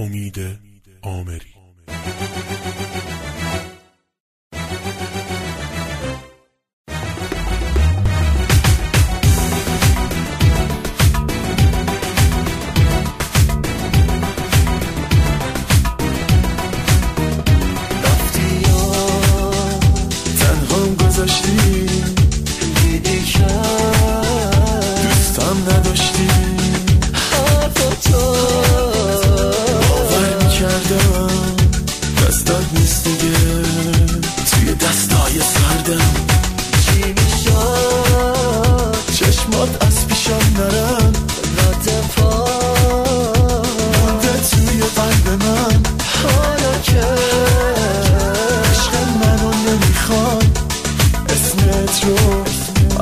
امید آمری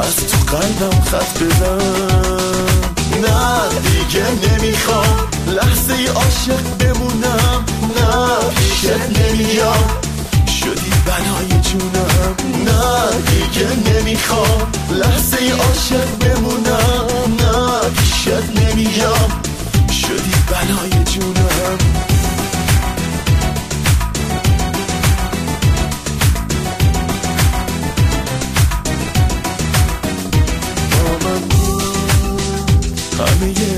از تو قلبم خط بزن. نه دیگه نمی‌خوام لحظه عاشق بمونم. نه پیشت نمیام شدی بنای جونم. نه دیگه نمی‌خوام لحظه عاشق بمونم. نه پیشت نمیام شدی بنای جونم. بود همه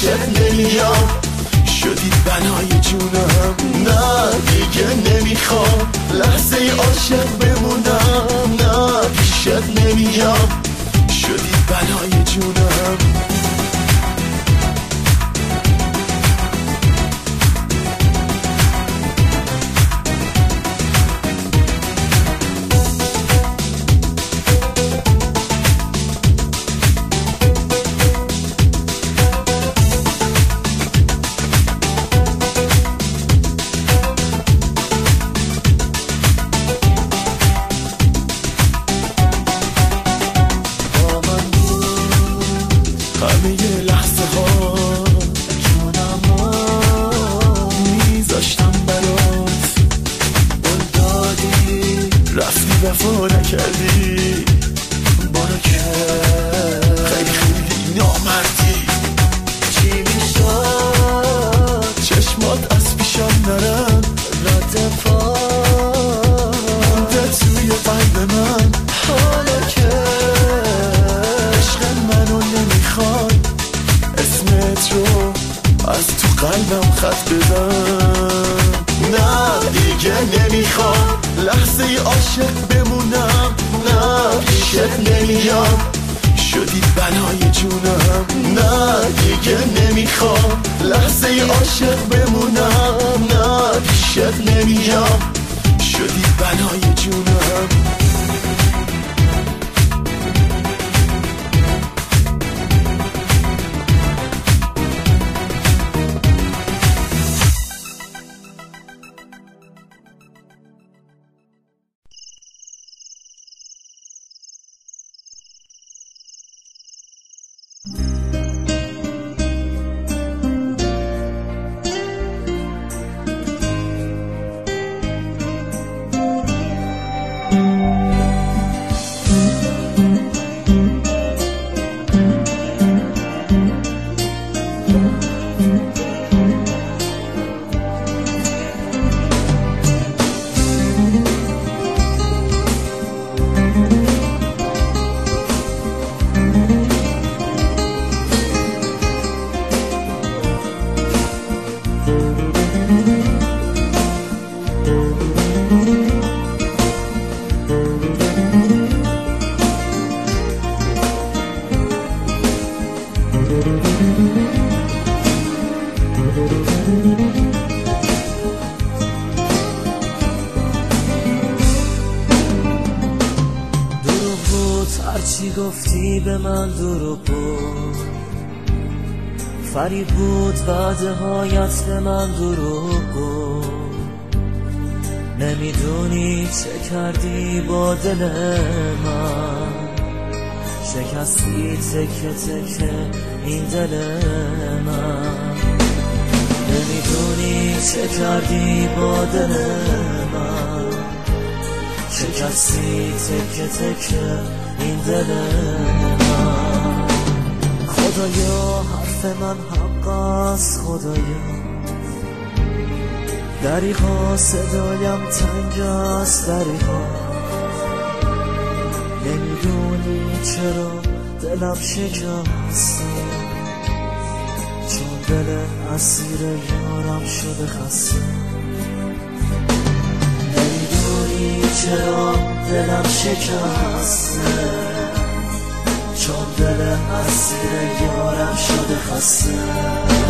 پیشت نمیام. شدی بنای جونم. نه دیگه نمی‌خوام. لحظه عاشق بمونم. نه پیشت نمیام. شدی بنای جونم. وفا نکردی؟ برو که خیلی خیلی نامردی. چی می‌شد؟ چشمات از پیشم نرن. رد پا توی قلب من. حالا که عشق منو نمی‌خوای. اسمت رو از تو قلبم خط بزن دیگه نمی‌خوام. لحظه عاشق بمونم. نه پیشت نمیام. شدی بنای جونم. نه دیگه نمی‌خوام. لحظه عاشق بمونم. نه پیشت نمیام. شدی بنای جونم. فریب بود وعده هایت به من دروغ بود نمی‌دونی چه کردی با دل من. شکستی تکه تکه این دل من. نمی‌دونی چه کردی با دل من. شکستی تکه تکه این دل من. خدایا حرف من حق است خدایا. دریغا صدایم تنگ است دریغا. نمی‌دونی چرا دلم شکسته چون دل اسیر یارم شده خسته. نمی‌دونی چرا دلم شکسته. دل اسیر یارم شده خسته.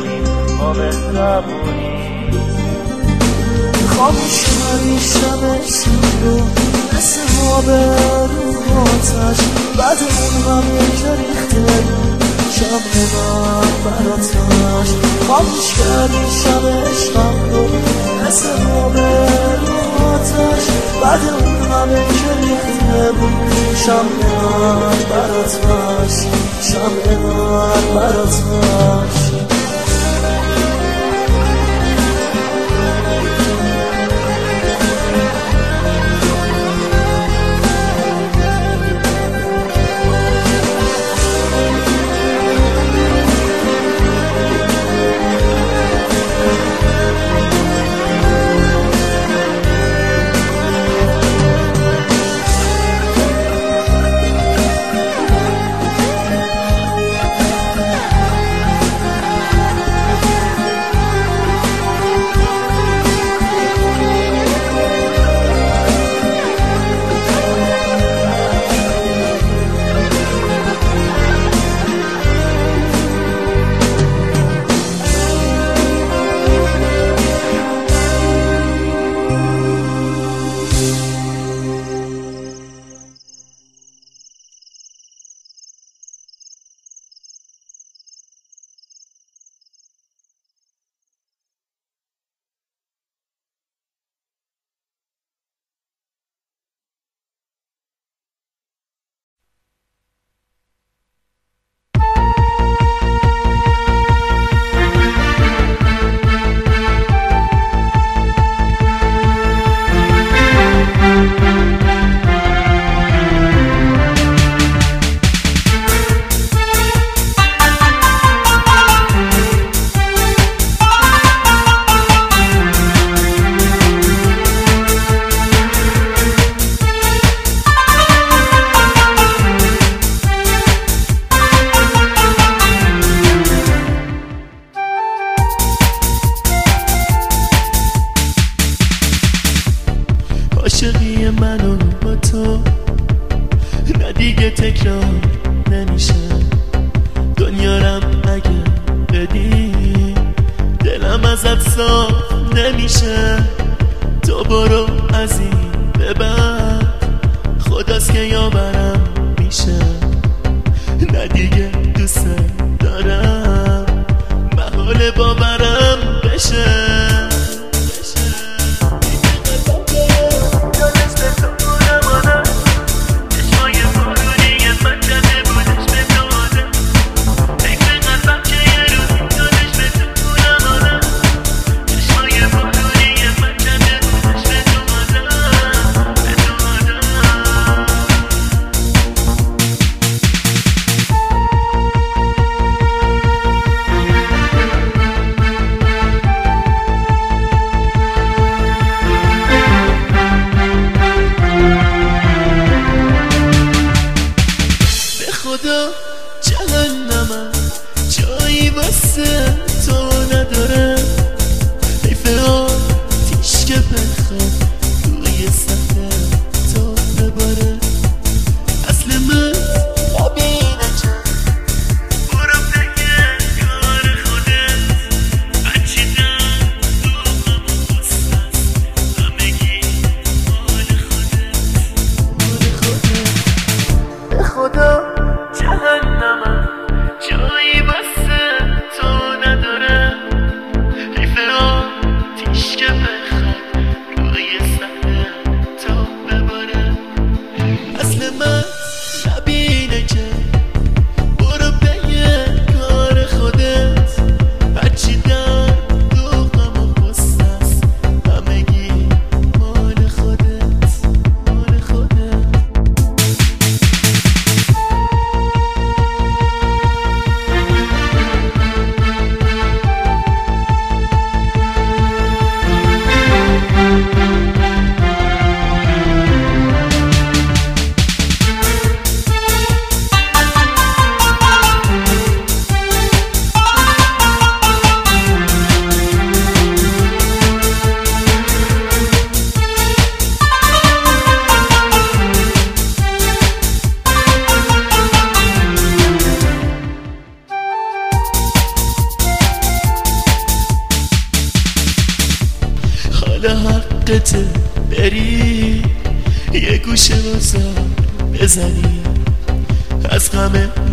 می‌زنی با مهربونی خاموش کردی شبش رو مثل ما به رو آتش بعد اون غمی که ریخته شب من براتش خاموش کردی شب عشقم رو مثل به رو آتش بعد اون همه که ریخته بود شب من براتش شب من براتش تو. نه دیگه تکرار نمیشه. دنیارم اگه بدی دلم از افسا نمیشه. تو برو از این ببر خداست که یاورم میشه. نه دیگه دوست دارم. محال باورم بشه.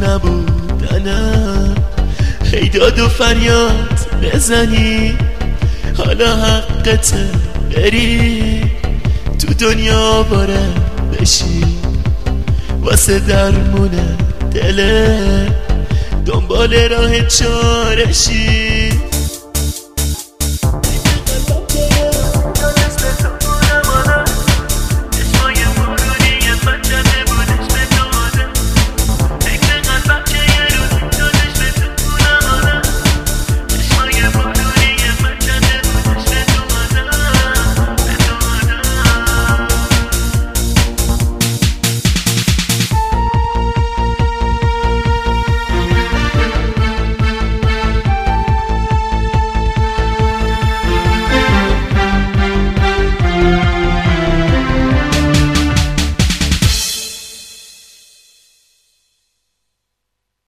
نبودنم هیداد و فریاد بزنی. حالا حقت بری تو دنیا باره بشی. واسه درمونه دله دنبال راه چارشی.